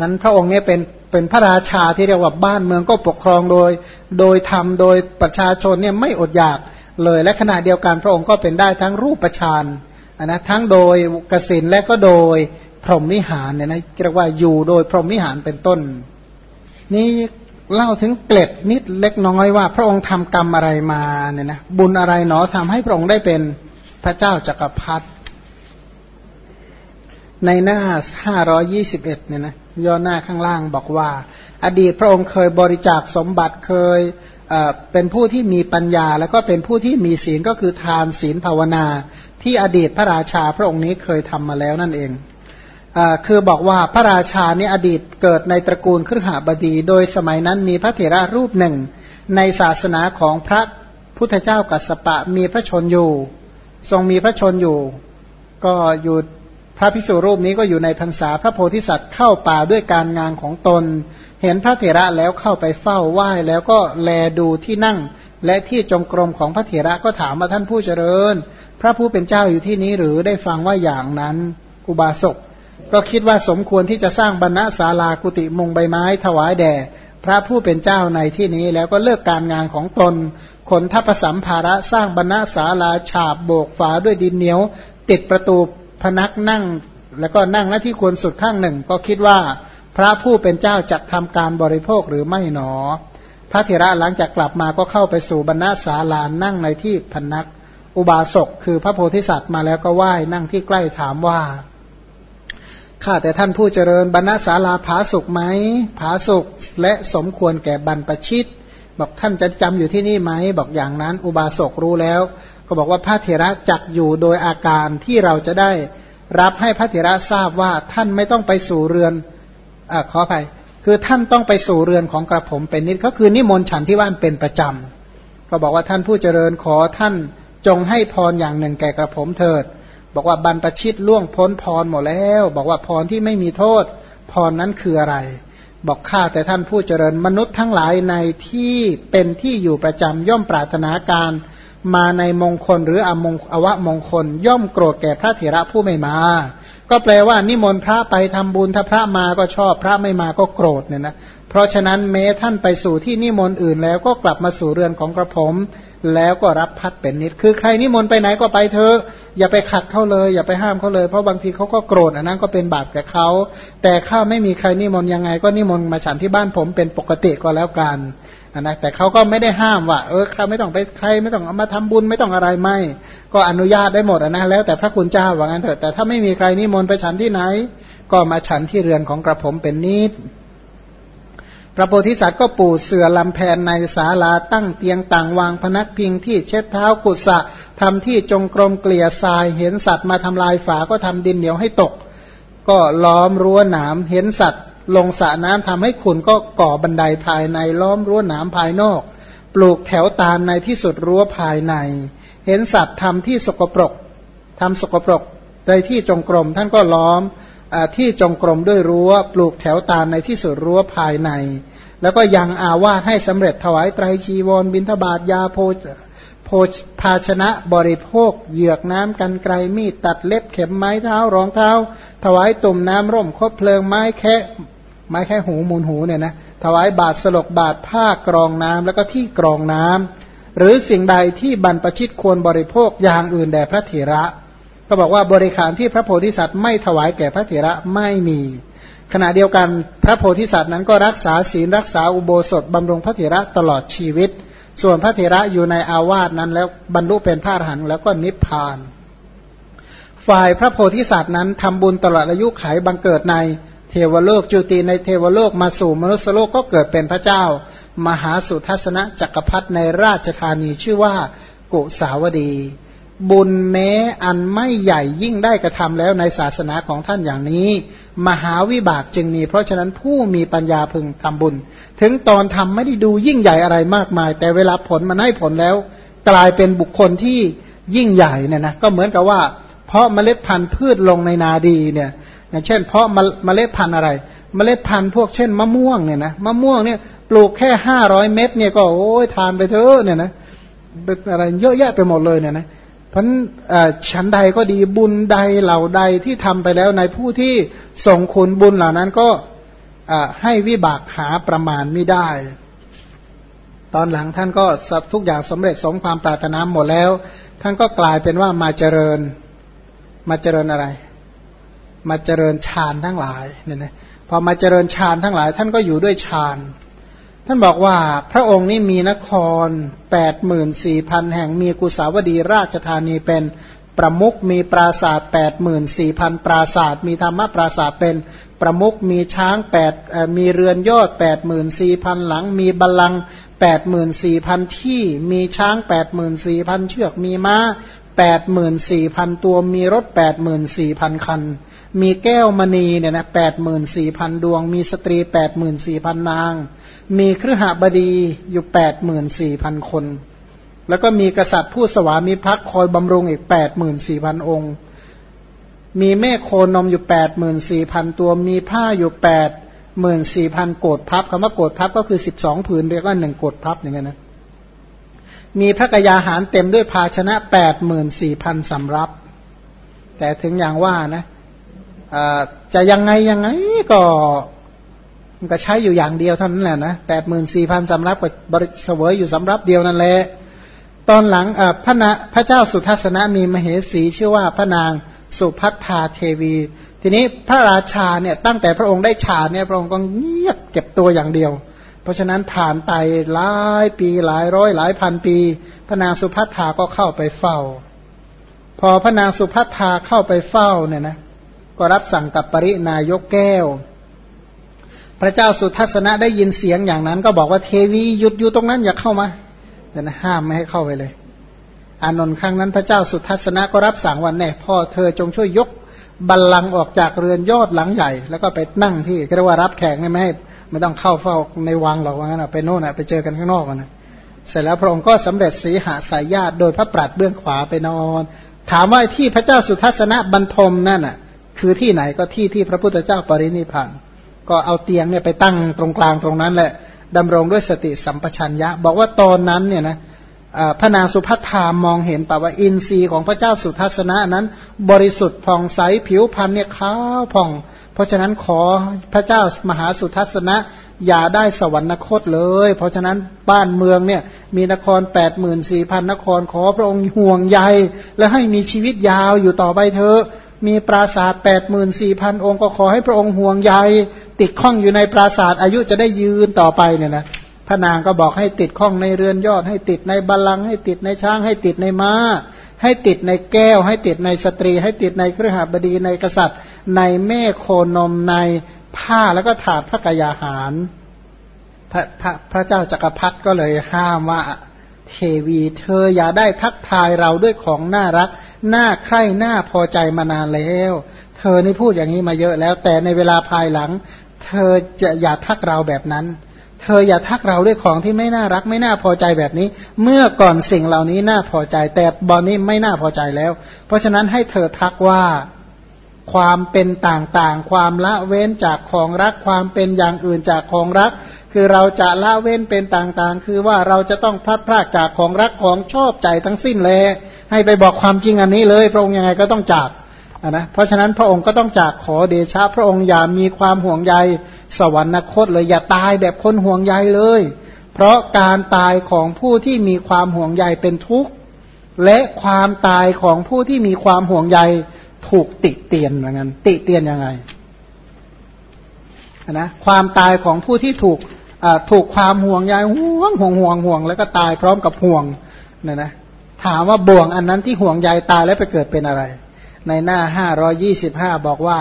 นั้นพระองค์เนี่ยเป็นเป็นพระราชาที่เรียกว่าบ้านเมืองก็ปกครองโดย โดยธรรมโดยประชาชนเนี่ยไม่อดอยากเลย และขณะเดียวกันพระองค์ก็เป็นได้ทั้งรูปประชานนะทั้งโดยกสินและก็โดยพรหมวิหารเนี่ยนะเรียกว่าอยู่โดยพรหมวิหารเป็นต้น นี่เล่าถึงเกล็ดนิดเล็กน้อยว่า พระองค์ทำกรรมอะไรมาเนี่ยนะบุญอะไรหนอทำให้พระองค์ได้เป็นพระเจ้าจักรพรรดิในหน้า 521 เนี่ยนะ ย่อหน้าข้างล่างบอกว่า อดีตพระองค์เคยบริจาคสมบัติเคยเป็นผู้ที่มีปัญญา แล้วก็เป็นผู้ที่มีศีลก็คือทานศีลภาวนา ที่อดีตพระราชาพระองค์นี้เคยทำมาแล้วนั่นเองอคือบอกว่าพระราชานี่อดีตเกิดในตระกูลครหบดี โดยสมัยนั้นมีพระเถระรูปหนึ่ง ในศาสนาของพระพุทธเจ้ากัสสปะมีพระชนอยู่ ทรงมีพระชนอยู่ ก็อยู่ พระภิกษุรูปนี้ก็อยู่ในพรรษาพระโพธิสัตว์เข้าป่าด้วยการงานของตน เห็นพระเถระแล้วเข้าไปเฝ้าไหว้แล้วก็แลดูที่นั่ง และที่จงกรมของพระเถระก็ถามว่าท่านผู้เจริญ พระผู้เป็นเจ้าอยู่ที่นี้หรือได้ฟังว่าอย่างนั้นอุบาสกก็คิดว่าสมควรที่จะสร้างบรรณศาลากุติมงใบไม้ถวายแด่พระผู้เป็นเจ้าในที่นี้แล้วก็เลิกการงานของตน ขนทัพสัมภาระสร้างบรรณศาลาฉาบโบกฝาด้วยดินเหนียว ติดประตู นักนั่ง แล้วก็นั่งหน้าที่ควรสุดข้างหนึ่ง ก็คิดว่าพระผู้เป็นเจ้าจะทำการบริโภคหรือไม่หนอ พระเถระหลังจากกลับมาก็เข้าไปสู่บรรณาศาลานั่งในที่พนัก อุบาสกคือพระโพธิสัตว์มาแล้วก็ไหว้นั่งที่ใกล้ถามว่าข้าแต่ท่านผู้เจริญบรรณาศาลาผาสุกไหมผาสุกและสมควรแก่บรรปชิต บอกท่านจะจำอยู่ที่นี่ไหม บอกอย่างนั้น อุบาสกรู้แล้ว ก็บอกว่าพระเถระจักอยู่โดยอาการที่เราจะได้รับให้พระเถระทราบว่าท่านไม่ต้องไปสู่เรือนอขออภัยคือท่านต้องไปสู่เรือนของกระผมเป็นนิดก็คือนิมนต์ฉันที่ว่านเป็นประจำ ก็บอกว่าท่านผู้เจริญขอท่านจงให้พรอย่างหนึ่งแก่กระผมเถิด บอกว่าบรรพชิตล่วงพ้นพรหมดแล้ว บอกว่าพรที่ไม่มีโทษพรนั้นคืออะไร บอกข้าแต่ท่านผู้เจริญมนุษย์ทั้งหลายในที่เป็นที่อยู่ประจำย่อมปรารถนาการ มาในมงคลหรืออมงอวะมงคล ย่อมโกรธแก่พระเถระผู้ไม่มา ก็แปลว่านิมนต์พระไปทำบุญถ้าพระมาก็ชอบพระไม่มาก็โกรธเนี่ยนะเพราะฉะนั้นแม้ท่านไปสู่ที่นิมนต์อื่นแล้วก็กลับมาสู่เรือนของกระผม แล้วก็รับพัดเป็นนิด คือใครนิมนต์ไปไหนก็ไปเถอะอย่าไปขัดเขาเลย อย่าไปห้ามเขาเลยเพราะบางทีเขาก็โกรธอันนั้นก็เป็นบาปแก่เขาแต่ข้าไม่มีใครนิมนต์ยังไง ก็นิมนต์มาฉันที่บ้านผมเป็นปกติก็แล้วกัน นะแต่เขาก็ไม่ได้ห้ามว่า เออใครไม่ต้องไปใครไม่ต้องเอามาทำบุญไม่ต้องอะไรไม่ ก็อนุญาตได้หมดนะแล้วแต่พระคุณเจ้าว่างั้นเถอะแต่ถ้าไม่มีใครนิมนต์ไปฉันที่ไหน ก็มาฉันที่เรือนของกระผมเป็นนิดพระโพธิสัตว์ก็ปูเสือลำแพนในศาลาตั้งเตียงต่างวางพนักพิงที่เช็ดเท้าขุดสะทำที่จงกรมเกลี่ยทราย เห็นสัตว์มาทำลายฝาก็ทำดินเหนียวให้ตก ก็ล้อมรั้วหนามเห็นสัตว์ ลงสระน้ำทำให้ขุนก็ก่อบันไดภายในล้อมรั้วหนามภายนอก ปลูกแถวตาลในที่สุดรั้วภายใน เห็นสัตว์ทำที่สกปรกทำสกปรกในที่จงกรมท่านก็ล้อมอที่จงกรมด้วยรั้ว ปลูกแถวตาลในที่สุดรั้วภายใน แล้วก็ยังอาวาสให้สำเร็จถวายไตรชีวรบินทบาทยาโพโภภาชนะบริโภค เหยือกน้ำกันไกลมีดตัดเล็บเข็มไม้เท้ารองเท้า ถวายตุ่มน้ำร่มคบเพลิงไม้แค่ ไม้แค่หูมูลหูเนี่ยนะถวายบาทสลกบาทผ้ากรองน้ำแล้วก็ที่กรองน้ำหรือสิ่งใดที่บรรพชิตควรบริโภคอย่างอื่นแด่พระเถระ ก็บอกว่าบริขารที่พระโพธิสัตว์ไม่ถวายแก่พระเถระไม่มี ขณะเดียวกันพระโพธิสัตว์นั้นก็รักษาศีลรักษาอุโบสถบำรุงพระเถระตลอดชีวิต ส่วนพระเถระอยู่ในอาวาสนั้น แล้วบรรลุเป็นพระอรหันต์แล้วก็นิพพาน ฝ่ายพระโพธิสัตว์นั้นทำบุญตลอดอายุขัยบังเกิดใน ทวโลกจุติในเทวโลกมาสู่มนุษยโลกก็เกิดเป็นพระเจ้า มหาสุทัศนจักรพรรดิในราชธานีชื่อว่ากุสาวดี บุญแม้อันไม่ใหญ่ยิ่งได้กระทำแล้วในศาสนาของท่านอย่างนี้ มหาวิบากจึงมี เพราะฉะนั้นผู้มีปัญญาพึงทำบุญ ถึงตอนทำไม่ได้ดูยิ่งใหญ่อะไรมากมาย แต่เวลาผลมันให้ผลแล้ว กลายเป็นบุคคลที่ยิ่งใหญ่เนี่ยนะก็เหมือนกับว่า เพราะเมล็ดพันธุ์พืชลงในนาดีเนี่ย อย่างเช่น เพราะเมล็ดพันธุ์อะไร เมล็ดพันธุ์พวกเช่นมะม่วงเนี่ยนะมะม่วงเนี่ยปลูกแค่ห้าร้อยเม็ดเนี่ยก็โอ้ยทานไปเถอะเนี่ยนะอะไรเยอะแยะไปหมดเลยเนี่ยนะเพราะชั้นใดก็ดีบุญใดเหล่าใดที่ทำไปแล้วในผู้ที่ส่งคุณบุญเหล่านั้นก็ให้วิบากหาประมาณไม่ได้ ตอนหลังท่านก็ทุกอย่างสำเร็จสมความปรารถนาหมดแล้ว ท่านก็กลายเป็นว่ามาเจริญมาเจริญอะไร มาเจริญฌานทั้งหลายเนี่ยนะพอมาเจริญฌานทั้งหลาย ท่านก็อยู่ด้วยฌานท่านบอกว่าพระองค์นี้มีนครแปดหมื่นสี่พันแห่งมีกุสาวดีราชธานีเป็นประมุกมีปราศาสตร์แปดหมื่นสี่พันปราศาสตร์มีธรรมปราศาสตร์เป็นประมุกมีช้างแปดมีเรือนยอดแปดหมื่นสี่พันหลัง มีบัลลังแปดหมื่นสี่พันที่ มีช้างแปดหมื่นสี่พันเชือกมีม้าแปดหมื่นสี่พันตัวมีรถแปดหมื่นสี่พันคัน มีแก้วมณีเนี่ยนะแปดหมื่นสี่พันดวง มีสตรีแปดหมื่นสี่พันนาง มีเครือหบดีอยู่แปดหมื่นสี่พันคน แล้วก็มีกษัตริย์ผู้สวามิภักดิ์คอยบำรุงอีกแปดหมื่นสี่พันองค์ มีแม่โคนมอยู่แปดหมื่นสี่พันตัว มีผ้าอยู่แปดหมื่นสี่พันโกดพับคำว่าโกดพับก็คือสิบสองผืนเรียกว่าหนึ่งโกดพับอย่างเงี้ยนะ มีพระกยาหารเต็มด้วยภาชนะแปดหมื่นสี่พันสำรับ แต่ถึงอย่างว่านะ จะยังไงยังไงก็มันก็ใช้อยู่อย่างเดียวเท่านั้นแหละนะแปดหมื่นสี่พันสำรับก็บริเสวยอยู่สำรับเดียวนั่นแหละ ตอนหลังพระนะพระเจ้าสุทัศนะมีมเหสีชื่อว่าพระนางสุพัฒธาเทวี ทีนี้พระราชาเนี่ยตั้งแต่พระองค์ได้ฌานเนี่ยพระองค์ก็เงียบเก็บตัวอย่างเดียว เพราะฉะนั้นผ่านไปหลายปีหลายร้อยหลายพันปี พระนางสุพัฒธาก็เข้าไปเฝ้า พอพระนางสุพัฒธาเข้าไปเฝ้าเนี่ยนะ ก็รับสั่งกับปรินายกแก้ว พระเจ้าสุทัศนะได้ยินเสียงอย่างนั้น ก็บอกว่าเทวีหยุดอยู่ตรงนั้นอย่าเข้ามาแต่นะห้ามไม่ให้เข้าไปเลย อานนท์ครั้งนั้นพระเจ้าสุทัศนะก็รับสั่งวันแน่พ่อเธอจงช่วยยกบัลลังก์ออกจากเรือนยอดหลังใหญ่ แล้วก็ไปนั่งที่เรียกว่ารับแขกไม่ให้ไม่ต้องเข้าเฝ้าในวังหรอกว่างั้นไปโน่นไปเจอกันข้างนอกนะเสร็จแล้วพระองค์ก็สำเร็จสีหาสายญาติโดยพระปราดเบื้องขวาไปนอน ถามว่าที่พระเจ้าสุทัศนะบรรทมนั่นน่ะ คือที่ไหนก็ที่ที่พระพุทธเจ้าปรินิพานก็เอาเตียงเนี่ยไปตั้งตรงกลางตรงนั้นแหละดำรงด้วยสติสัมปชัญญะ บอกว่าตอนนั้นเนี่ยนะพระนางสุภัทธามองเห็นป่าว่าอินทรีย์ของพระเจ้าสุทัศนะนั้น บริสุทธิ์ผ่องใสผิวพรรณเนี่ยขาวผ่อง เพราะฉะนั้นขอพระเจ้ามหาสุทัศนะอย่าได้สวรรคตเลย เพราะฉะนั้นบ้านเมืองเนี่ยมีนครแปดหมื่นสี่พันนครขอพระองค์ห่วงใยและให้มีชีวิตยาวอยู่ต่อไปเถอะ มีปราสาทแปดหมื่นสี่พันองค์ก็ขอให้พระองค์ห่วงใยติดข้องอยู่ในปราสาทอายุจะได้ยืนต่อไปเนี่ยนะพระนางก็บอกให้ติดข้องในเรือนยอด ให้ติดในบาลังให้ติดในช้างให้ติดในม้า ให้ติดในแก้ว ให้ติดในสตรี ให้ติดในเครือหบดีในกษัตริย์ ในแม่โคนมในผ้าแล้วก็ถาดพระกยาหารพระพระพระเจ้าจักรพรรดิก็เลยห้ามว่าเทวีเธออย่าได้ทักทายเราด้วยของน่ารัก น่าใคร่หน่าพอใจมานานแล้ว เธอนี่พูดอย่างนี้มาเยอะแล้ว แต่ในเวลาภายหลัง เธอจะอย่าทักเราแบบนั้น เธออย่าทักเราด้วยของที่ไม่น่ารัก ไม่น่าพอใจแบบนี้ เมื่อก่อนสิ่งเหล่านี้น่าพอใจ แต่บอนนี้ไม่น่าพอใจแล้ว เพราะฉะนั้นให้เธอทักว่าความเป็นต่างๆ ความละเว้นจากของรัก ความเป็นอย่างอื่นจากของรัก คือเราจะละเว้นเป็นต่างๆ คือว่าเราจะต้องพลัดพรากจากของรักของชอบใจทั้งสิ้นเลย ให้ไปบอกความจริงอันนี้เลย พระองค์ยังไงก็ต้องจากนะเพราะฉะนั้นพระองค์ก็ต้องจากขอเดชะ พระองค์อย่ามีความห่วงใยสวรรคตเลยอย่าตายแบบคนห่วงใยเลย เพราะการตายของผู้ที่มีความห่วงใยเป็นทุกข์และความตายของผู้ที่มีความห่วงใยถูกติเตียนเหมือนกันติเตียนยังไงนะความตายของผู้ที่ถูกถูกความห่วงใยห่วงห่วงห่วงห่วงแล้วก็ตายพร้อมกับห่วงเนี่ยนะ ถามว่าบ่วงอันนั้นที่ห่วงใยตายแล้วไปเกิดเป็นอะไร ในหน้าห้าร้อยี่สิบห้าบอกว่า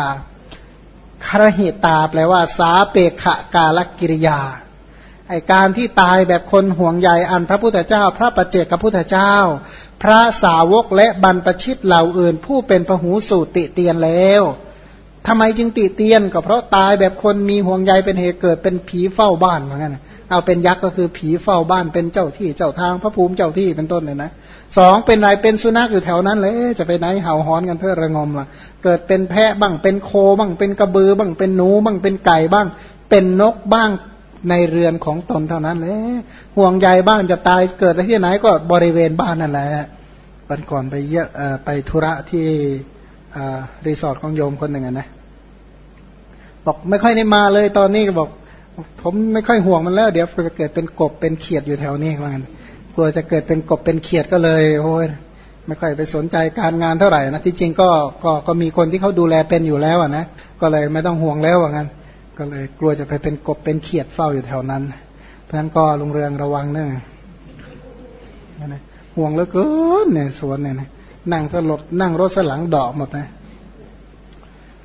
ครหิตาแปลว่า สาเปขะกาลกิริยาไอการที่ตายแบบคนห่วงใยอันพระพุทธเจ้า พระประเจกับพุทธเจ้า พระสาวกและบรรพชิตเหล่าอื่น ผู้เป็นพหูสูตรติเตียนแล้วทำไมจึงติเตียนก็เพราะตายแบบคนมีห่วงใยเป็นเหตุเกิดเป็นผีเฝ้าบ้านเหมือนกันเอาเป็นยักษ์ก็คือผีเฝ้าบ้านเป็นเจ้าที่เจ้าทางพระภูมิเจ้าที่เป็นต้นเลยนะ สองเป็นไรเป็นสุนัขอยู่แถวนั้นเลยจะไปไหนเห่าหอนกันเพื่อระงมล่ะ เกิดเป็นแพะบ้างเป็นโคบ้างเป็นกระบือบ้างเป็นหนูบ้างเป็นไก่บ้าง เป็นนกบ้างในเรือนของตนเท่านั้นเลยห่วงใยบ้างจะตายเกิดที่ไหนก็บริเวณบ้านนั่นแหละวันก่อนไปเยอะไปธุระที่รีสอร์ทของโยมคนหนึ่งนะบอกไม่ค่อยได้มาเลยตอนนี้ก็บอก ผมไม่ค่อยห่วงมันแล้ว เดี๋ยวจะเกิดเป็นกบเป็นเขียดอยู่แถวนี้ว่างั้น กลัวจะเกิดเป็นกบเป็นเขียดก็เลยโอ้ยไม่ค่อยไปสนใจการงานเท่าไหร่นะที่จริงก็ก็ก็มีคนที่เขาดูแลเป็นอยู่แล้วอะนะก็เลยไม่ต้องห่วงแล้วว่างั้น ก็เลยกลัวจะไปเป็นกบเป็นเขียดเฝ้าอยู่แถวนั้น เพราะฉะนั้นก็ลุงเรืองระวังเนอะห่วงเหลือเกินเนี่ยสวนเนี่ยนะนั่งสลดนั่งรถสลังดอกหมดนะ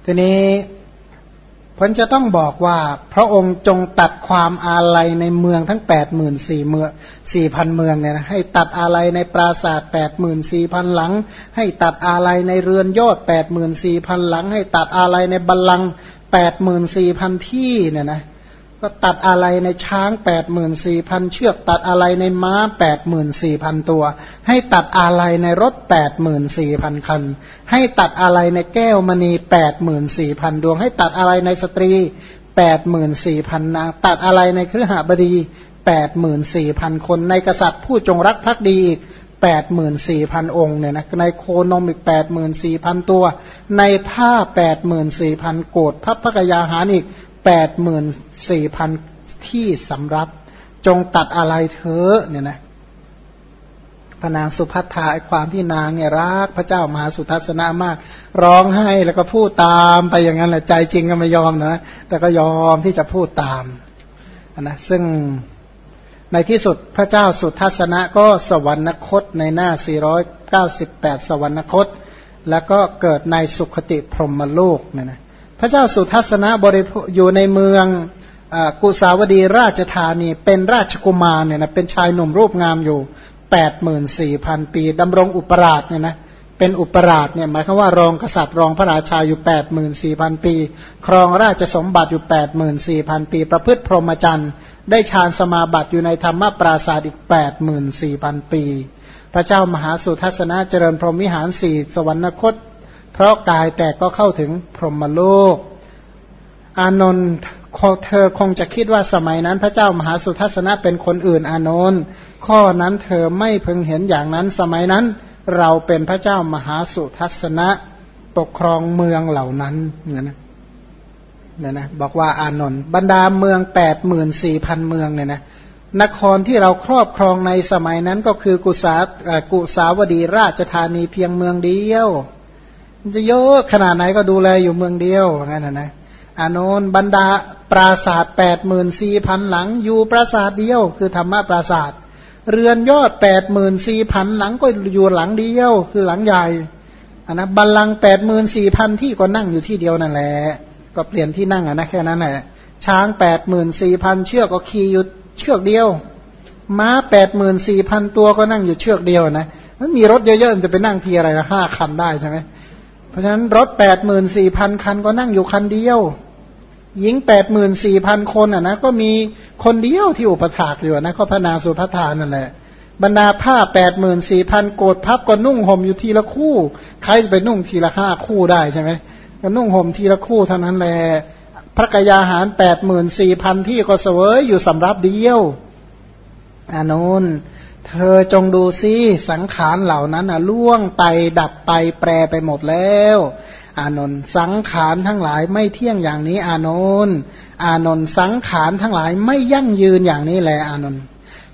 ทีนี้ พันจะต้องบอกว่าพระองค์จงตัดความอาลัยในเมืองทั้งแปดหมื่นสี่เมืองสี่พันเมืองเนี่ยนะให้ตัดอาลัยในปราสาทแปดหมื่นสี่พันหลัง ให้ตัดอาลัยในเรือนยอดแปดหมื่นสี่พันหลัง ให้ตัดอาลัยในบัลลังแปดหมื่นสี่พันที่เนี่ยนะ ก็ตัดอะไรในช้างแปดหมื่นสี่พันเชือก ตัดอะไรในม้าแปดหมื่นสี่พันตัว ให้ตัดอะไรในรถแปดหมื่นสี่พันคัน ให้ตัดอะไรในแก้วมณีแปดหมื่นสี่พันดวง ให้ตัดอะไรในสตรีแปดหมื่นสี่พันนางตัดอะไรในเครือหบดีแปดหมื่นสี่พันคน ในกษัตริย์ผู้จงรักภักดีอีกแปดหมื่นสี่พันองค์เนี่ยนะในโคนมอีกแปดหมื่นสี่พันตัว ในผ้าแปดหมื่นสี่พันโกดพับพกยาหารอีก แปดหมื่นสี่พันที่สำรับ จงตัดอะไรเธอเนี่ยนะพนางสุภัทธาความที่นางเนี่ยรักพระเจ้ามหาสุทัศนามาก ร้องให้แล้วก็พูดตามไปอย่างนั้นแหละใจจริงก็ไม่ยอมนะแต่ก็ยอมที่จะพูดตามนะซึ่งในที่สุดพระเจ้าสุทัศนะก็สวรรคตในหน้า 498 สวรรคต แล้วก็เกิดในสุขติพรหมโลกเนี่ยนะ พระเจ้าสุทัศนะบริอยู่ในเมืองอกุสาวดีราชธานีเป็นราชกุมารเนี่ยนะเป็นชายหนุ่มรูปงามอยู่แปดหมื่นสี่พันปีดำรงอุปราชเนี่ยนะเป็นอุปราชเนี่ยหมายความว่ารองกษัตริย์รองพระราชาอยู่แปดหมื่นสี่พันปี ครองราชสมบัติอยู่แปดหมื่นสี่พันปี ประพฤติพรหมจรรย์ได้ฌานสมาบัติอยู่ในธรรมปราศาสตร์อีกแปดหมื่นสี่พันปี พระเจ้ามหาสุทัศนะเจริญพรหมวิหารสี่สวรรคต ราะกายแตกก็เข้าถึงพรหมโลก อานนท์เธอคงจะคิดว่าสมัยนั้น พระเจ้ามหาสุทัศนะเป็นคนอื่นอานนท์ข้อนั้นเธอไม่พึงเห็นอย่างนั้น สมัยนั้น เราเป็นพระเจ้ามหาสุทัศนะปกครองเมืองเหล่านั้นเนี่ยนะเนี่ยนะบอกว่าอานนท์บรรดาเมืองแปดหมื่นสี่พันเมืองเนี่ยนะนครที่เราครอบครองในสมัยนั้นก็คือกุสากุสาวดีราชธานีเพียงเมืองเดียว จะเยอะขนาดไหนก็ดูแลอยู่เมืองเดียวงั้นนะนะอานนบรรดาปราศาสตร์แปดหมื่นสี่พันหลัง อยู่ปราศาสตร์เดียว คือธรรมะปราศาสตร์เรือนยอดแปดหมื่นสี่พันหลังก็อยู่หลังเดียว คือหลังใหญ่อันนะบัลลังแปดหมื่นสี่พันที่ก็นั่งอยู่ที่เดียวนั่นแหละก็เปลี่ยนที่นั่งอะนะแค่นั้นแหละช้างแปดหมื่นสี่พันเชือกก็ขี่อยู่เชือกเดียว ม้าแปดหมื่นสี่พันตัวก็นั่งอยู่เชือกเดียวนะมันมีรถเยอะๆจะไปนั่งทีอะไรละห้าคันได้ใช่ไหม เพราะฉะนั้นรถแปดหมื่นสี่พันคันก็นั่งอยู่คันเดียว หญิงแปดหมื่นสี่พันคนอะนะก็มีคนเดียวที่อุปถากอยู่นะก็พระนางสุภทานนั่นแหละบรรดาผ้าแปดหมื่นสี่พันโกดพับก็นุ่งห่มอยู่ทีละคู่ ใครจะไปนุ่งทีละห้าคู่ได้ใช่ไหมก็นุ่งห่มทีละคู่เท่านั้นแหละพระกยาหารแปดหมื่นสี่พันที่ก็เสวยอยู่สำรับเดียวอานุน เธอจงดูซิสังขารเหล่านั้นอะล่วงไปดับไปแปรไปหมดแล้ว อานนท์สังขารทั้งหลายไม่เที่ยงอย่างนี้ อานนท์อานนท์สังขารทั้งหลายไม่ยั่งยืนอย่างนี้แหละ อานนท์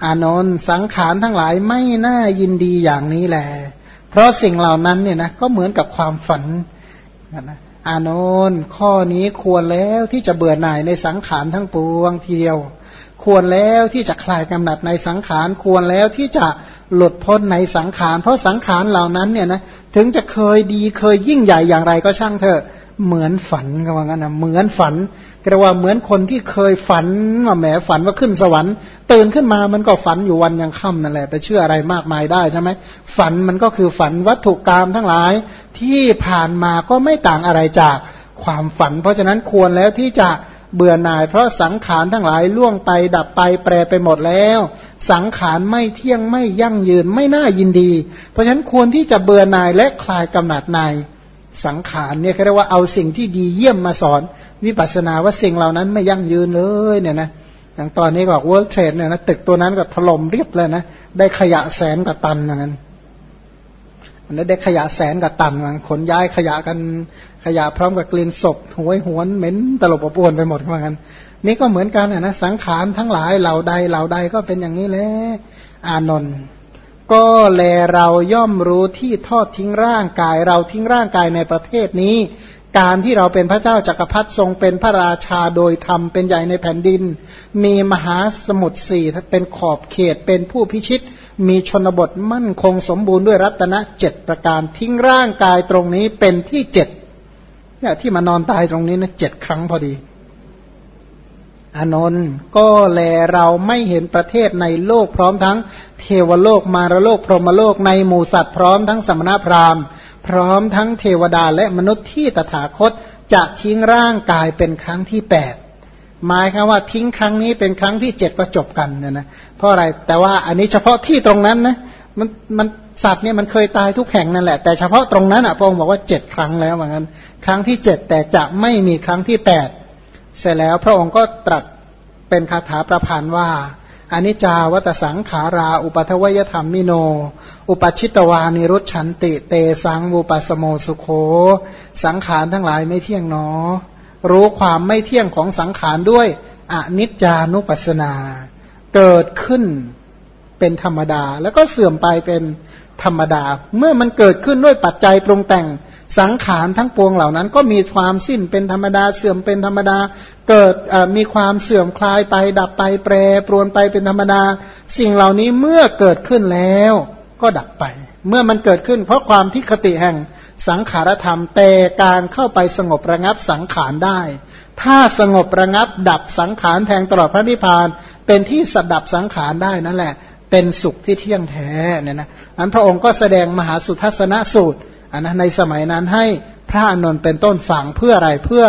อานนท์สังขารทั้งหลายไม่น่ายินดีอย่างนี้แหละเพราะสิ่งเหล่านั้นเนี่ยนะก็เหมือนกับความฝันนะอานนท์ข้อนี้ควรแล้วที่จะเบื่อหน่ายในสังขารทั้งปวงทีเดียว ควรแล้วที่จะคลายกำหนัดในสังขารควรแล้วที่จะหลุดพ้นในสังขาร เพราะสังขารเหล่านั้นเนี่ยนะถึงจะเคยดีเคยยิ่งใหญ่อย่างไรก็ช่างเถอะเหมือนฝันก็ว่างั้นนะเหมือนฝันก็ว่าเหมือนคนที่เคยฝันว่าแหมฝันว่าขึ้นสวรรค์ ตื่นขึ้นมามันก็ฝันอยู่วันยังค่ำนั่นแหละไปเชื่ออะไรมากมายได้ใช่ไหมฝันมันก็คือฝันวัตถุกรรมทั้งหลายที่ผ่านมาก็ไม่ต่างอะไรจากความฝัน เพราะฉะนั้นควรแล้วที่จะ เบื่อหน่าย เพราะสังขารทั้งหลายล่วงไปดับไปแปรไปหมดแล้ว สังขารไม่เที่ยงไม่ยั่งยืนไม่น่ายินดี เพราะฉะนั้นควรที่จะเบื่อหน่ายและคลายกำหนัดในสังขารเนี่ยเขาเรียกว่าเอาสิ่งที่ดีเยี่ยมมาสอน วิปัสสนาว่าสิ่งเหล่านั้นไม่ยั่งยืนเลยเนี่ยนะอย่างตอนนี้บอก World Trade เนี่ยนะตึกตัวนั้นก็ถล่มเรียบเลยนะได้ขยะแสนกว่าตันอย่างนั้น มันได้ขยะแสนกับตันมันขนย้ายขยะกันขยะพร้อมกับกลิ่นศพหวยหวนเหม็นตลบอบอวนไปหมดเหมือนกันนี่ก็เหมือนกันนะสังขารทั้งหลายเหล่าใดเหล่าใดก็เป็นอย่างนี้แหละอานนท์ก็แลเราย่อมรู้ที่ทอดทิ้งร่างกาย เราทิ้งร่างกายในประเทศนี้ การที่เราเป็นพระเจ้าจากักรพรรดิทรงเป็นพระราชาโดยธรรมเป็นใหญ่ในแผ่นดิน มีมหาสมุทรสี่เป็นขอบเขตเป็นผู้พิชิต มีชนบทมั่นคงสมบูรณ์ด้วยรัตนะเจ็ดประการทิ้งร่างกายตรงนี้เป็นที่เจ็ดเนี่ยที่มานอนตายตรงนี้นะเจ็ดครั้งพอดี อานนท์ก็แลเราไม่เห็นประเทศในโลกพร้อมทั้งเทวโลกมารโลกพรหมโลกในหมู่สัตว์พร้อมทั้งสมณพราหมณ์ พร้อมทั้งเทวดาและมนุษย์ที่ตถาคตจะทิ้งร่างกายเป็นครั้งที่แปด หมายคือว่าทิ้งครั้งนี้เป็นครั้งที่เจ็ดก็จบกันเนี่ยนะเพราะอะไรแต่ว่าอันนี้เฉพาะที่ตรงนั้นนะมันมันสัตว์เนี่ยมันเคยตายทุกแห่งนั่นแหละแต่เฉพาะตรงนั้นอะพระองค์บอกว่าเจ็ดครั้งแล้วเหมือนกันครั้งที่เจ็ดแต่จะไม่มีครั้งที่แปดเสร็จแล้วพระองค์ก็ตรัสเป็นคาถาประพันธ์ว่าอนิจจาวัตสังขารา อุปัทวยธรรมมิโน อุปชิตวานิรุชันติ เตสังวูปัสโมสุโขสังขารทั้งหลายไม่เที่ยงหนอ รู้ความไม่เที่ยงของสังขารด้วยอนิจจานุปัสนา เกิดขึ้นเป็นธรรมดา แล้วก็เสื่อมไปเป็นธรรมดา เมื่อมันเกิดขึ้นด้วยปัจจัยปรุงแต่งสังขารทั้งปวงเหล่านั้น ก็มีความสิ้นเป็นธรรมดาเสื่อมเป็นธรรมดา เกิดมีความเสื่อมคลายไป ดับไปแปรปรวนไปเป็นธรรมดา สิ่งเหล่านี้เมื่อเกิดขึ้นแล้วก็ดับไป เมื่อมันเกิดขึ้น เพราะความที่คติแห่ง สังขารธรรมแต่การเข้าไปสงบระงับสังขารได้ ถ้าสงบระงับดับสังขารแทงตลอดพระนิพพาน เป็นที่สดับสังขารได้นั่นแหละ เป็นสุขที่เที่ยงแท้เนี่ยนะอันพระองค์ก็แสดงมหาสุทัศนสูตรอันนะในสมัยนั้นให้พระอนนท์เป็นต้นฝังเพื่ออะไรเพื่อ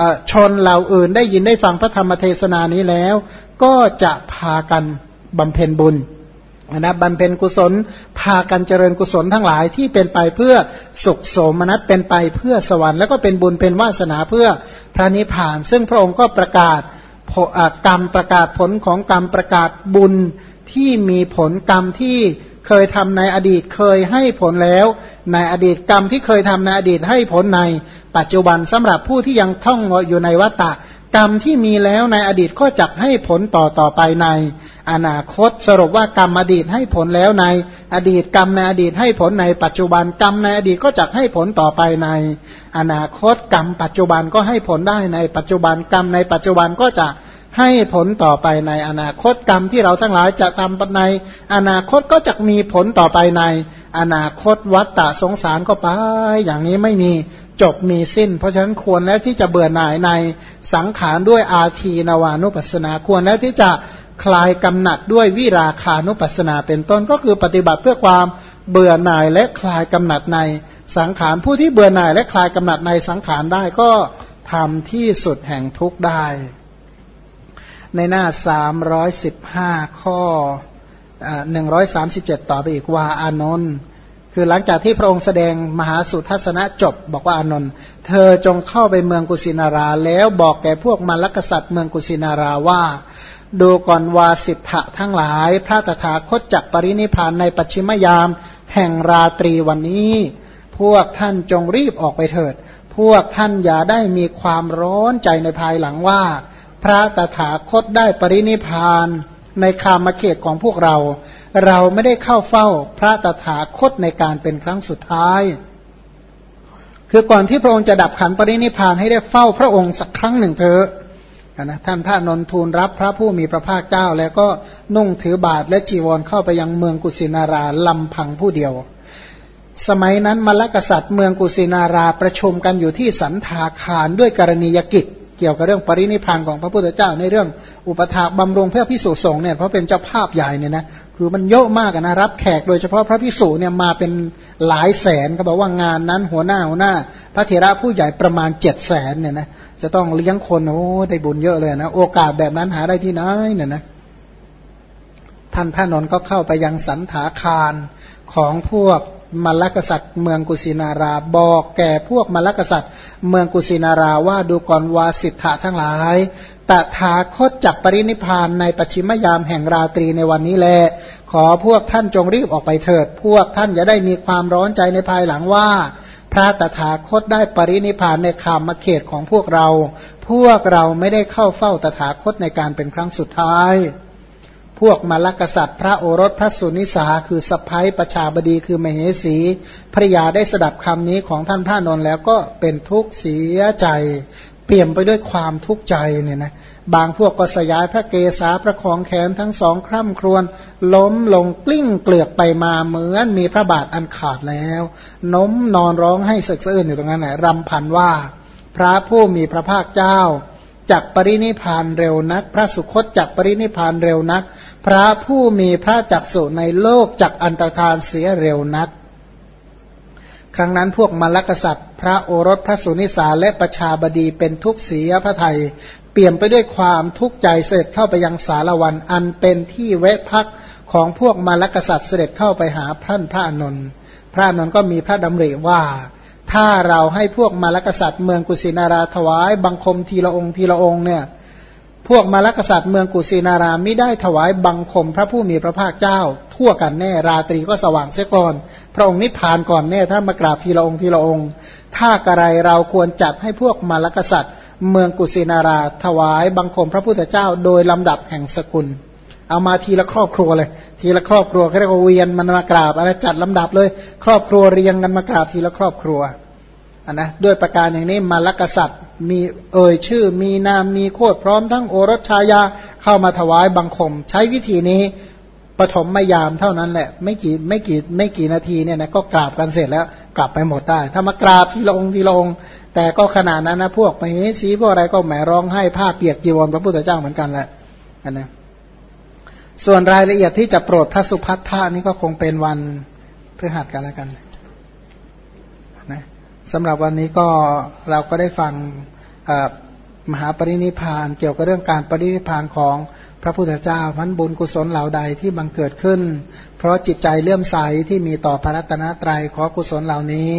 อชนเหล่าอื่นได้ยินได้ฟังพระธรรมเทศนานี้แล้ว ก็จะพากันบำเพ็ญบุญ นะบำเพ็ญกุศล พากันเจริญกุศลทั้งหลายที่เป็นไปเพื่อสุขโสมนัสเป็นไปเพื่อสวรรค์แล้วก็เป็นบุญเป็นวาสนาเพื่อพระนิพพาน ซึ่งพระองค์ก็ประกาศกรรมประกาศผลของกรรมประกาศบุญที่มีผลกรรมที่เคยทำในอดีตเคยให้ผลแล้ว ในอดีตกรรมที่เคยทำในอดีตให้ผลในปัจจุบันสำหรับผู้ที่ยังท่องอยู่ในวัฏฏะกรรมที่มีแล้วในอดีตก็จะให้ผลต่อต่อไปใน อนาคตสรุปว่ากรรมอดีตให้ผลแล้วใน อดีตกรรมในอดีตให้ผลในปัจจุบันกรรมในอดีตก็จะให้ผลต่อไปใน อนาคตกรรมปัจจุบันก็ให้ผลได้ในปัจจุบันกรรมในปัจจุบันก็จะให้ผลต่อไปในอนาคตกรรมที่เราทั้งหลายจะทำใน อนาคตก็จะมีผลต่อไปใน อนาคตวัฏฏะสงสารก็ไป อย่างนี้ไม่มีจบมีสิ้น เพราะฉะนั้นควรแล้วที่จะเบื่อหน่ายในสังขารด้วยอาทีนวานุปัสนาควรแล้วที่จะ คลายกำหนัดด้วยวิราคานุปัสนาเป็นต้นก็คือปฏิบัติเพื่อความเบื่อหน่ายและคลายกำหนัดในสังขารผู้ที่เบื่อหน่ายและคลายกำหนัดในสังขารได้ก็ทำที่สุดแห่งทุกได้ ในหน้าสามร้อยสิบห้าข้อหนึ่งร้อยสามสิบเจ็ดต่อไปอีกว่าอานนท์คือหลังจากที่พระองค์แสดงมหาสุทัศนะจบ บอกว่าอานนท์เธอจงเข้าไปเมืองกุสินารา แล้วบอกแก่พวกมารกษัตริย์เมืองกุสินาราว่า ดูก่อนวาสิทธะทั้งหลาย พระตถาคตจักปรินิพานในปัจฉิมยาม แห่งราตรีวันนี้ พวกท่านจงรีบออกไปเถิด พวกท่านอย่าได้มีความร้อนใจในภายหลังว่า พระตถาคตได้ปรินิพานในคามเขตของพวกเรา เราไม่ได้เข้าเฝ้าพระตถาคตในการเป็นครั้งสุดท้าย คือก่อนที่พระองค์จะดับขันปรินิพานให้ได้เฝ้าพระองค์สักครั้งหนึ่งเถอะ นะท่านพระนนทูลรับพระผู้มีพระภาคเจ้า แล้วก็นุ่งถือบาทและจีวรเข้าไปยังเมืองกุสินาราลำพังผู้เดียว สมัยนั้นมลกษัตริย์เมืองกุสินาราประชุมกันอยู่ที่สันทาคารด้วยกรณียกิจ เกี่ยวกับเรื่องปรินิพานของพระพุทธเจ้าในเรื่องอุปถากบำรุงเพื่อพิสูจสงเนี่ยเพราะเป็นเจ้าภาพใหญ่เนี่ยนะคือมันเยอะมากนะรับแขกโดยเฉพาะพระพิสูจเนี่ยมาเป็นหลายแสนเขาบอกว่างานนั้นหัวหน้าหัวหน้า พระเถระผู้ใหญ่ประมาณเจ็ดแสนเนี่ยนะ จะต้องเลี้ยงคนโอ้ได้บุญเยอะเลยนะ โอกาสแบบนั้นหาได้ที่ไหนเนี่ยนะท่านพระนนท์ก็เข้าไปยังสันถาคารของพวกมลกษัตริย์เมืองกุสินาราบอกแก่พวกมลกษัตริย์เมืองกุสินาราว่าดูก่อนวาสิทธะทั้งหลายตถาคตจักปรินิพานในปัจฉิมยามแห่งราตรีในวันนี้แล ขอพวกท่านจงรีบออกไปเถิด พวกท่านจะได้มีความร้อนใจในภายหลังว่า พระตถาคตได้ปรินิพานในคามเขตของพวกเรา พวกเราไม่ได้เข้าเฝ้าตถาคตในการเป็นครั้งสุดท้าย พวกมลกษัตริย์ พระโอรสพระสุนิสาคือสภัยประชาบดีคือมเหสีภรยาได้สดับคำนี้ของท่านพระนนท์แล้วก็เป็นทุกข์เสียใจ เปลี่ยนไปด้วยความทุกข์ใจเนี่ยนะบางพวกก็สยายพระเกศาประคองแขนทั้งสองคร่ำครวญล้มลงกลิ้งเกลือกไปมาเหมือนมีพระบาทอันขาดแล้วน้มนอนร้องให้สึกซื่นอยู่ตรงนั้นแหละรำพันว่า พระผู้มีพระภาคเจ้าจักปรินิพานเร็วนัก พระสุคตจักปรินิพานเร็วนัก พระผู้มีพระจักสุในโลกจักอันตรธานเสียเร็วนัก ครั้งนั้นพวกมลกษัตริย์ พระโอรสพระสุนิสาและประชาบดีเป็นทุกข์เสียพระไทย เปี่ยมไปด้วยความทุกข์ใจเสด็จเข้าไปยังสารวันอันเป็นที่เวะพักของพวกมารกษัตริย์เสด็จเข้าไปหาพระพระนนท์พระนนท์ก็มีพระดำริว่า ถ้าเราให้พวกมารกษัตริย์เมืองกุสินาราถวายบังคมทีละองค์ทีละองค์เนี่ยพวกมารกษัตริย์เมืองกุสินาราไม่ได้ถวายบังคมพระผู้มีพระภาคเจ้า ทั่วกันแน่ราตรีก็สว่างเสียก่อน พระองค์นิพพานก่อนแน่ถ้ามากราบทีละองค์ทีละองค์ ถ้ากระไรเราควรจัดให้พวกมารกษัตริย์ เมืองกุสินารา ถวายบังคมพระพุทธเจ้า โดยลำดับแห่งสกุล เอามาทีละครอบครัวเลย ทีละครอบครัวเขาเรียกว่าเวียนมันมากราบอะไรจัดลำดับเลย ครอบครัวเรียงกันมากราบทีละครอบครัวอันนะด้วยประการอย่างนี้มาลกษัตริย์มีเอ่ยชื่อ มีนามมีโคดพร้อมทั้งโอรสชายาเข้ามาถวายบังคม ใช้วิธีนี้ ปฐมมยามเท่านั้นแหละ ไม่กี่ไม่กี่ไม่กี่นาทีเนี่ยนะก็กราบกันเสร็จแล้วกลับไปหมดได้ ถ้ามากราบทีละองค์ทีละองค์แต่ก็ขนาดนั้นนะพวกมเหสีพวกอะไรก็แหมร้องให้ผ้าเปียกจีวรพระพุทธเจ้าเหมือนกันแหละนะส่วนรายละเอียดที่จะโปรดพระสุพัทธานี่ก็คงเป็นวันพฤหัสกันแล้วกันนะสำหรับวันนี้ก็เราก็ได้ฟังมหาปรินิพาน เกี่ยวกับเรื่องการปรินิพานของ พระพุทธเจ้าพันบุญกุศลเหล่าใดที่บังเกิดขึ้น เพราะจิตใจเลื่อมใสที่มีต่อพระรัตนตรัยขอกุศลเหล่านี้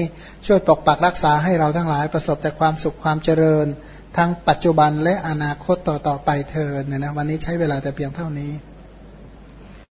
ช่วยปกปักรักษาให้เราทั้งหลายประสบแต่ความสุขความเจริญ ทั้งปัจจุบันและอนาคตต่อๆไปเถิดเนี่ยนะวันนี้ใช้เวลาแต่เพียงเท่านี้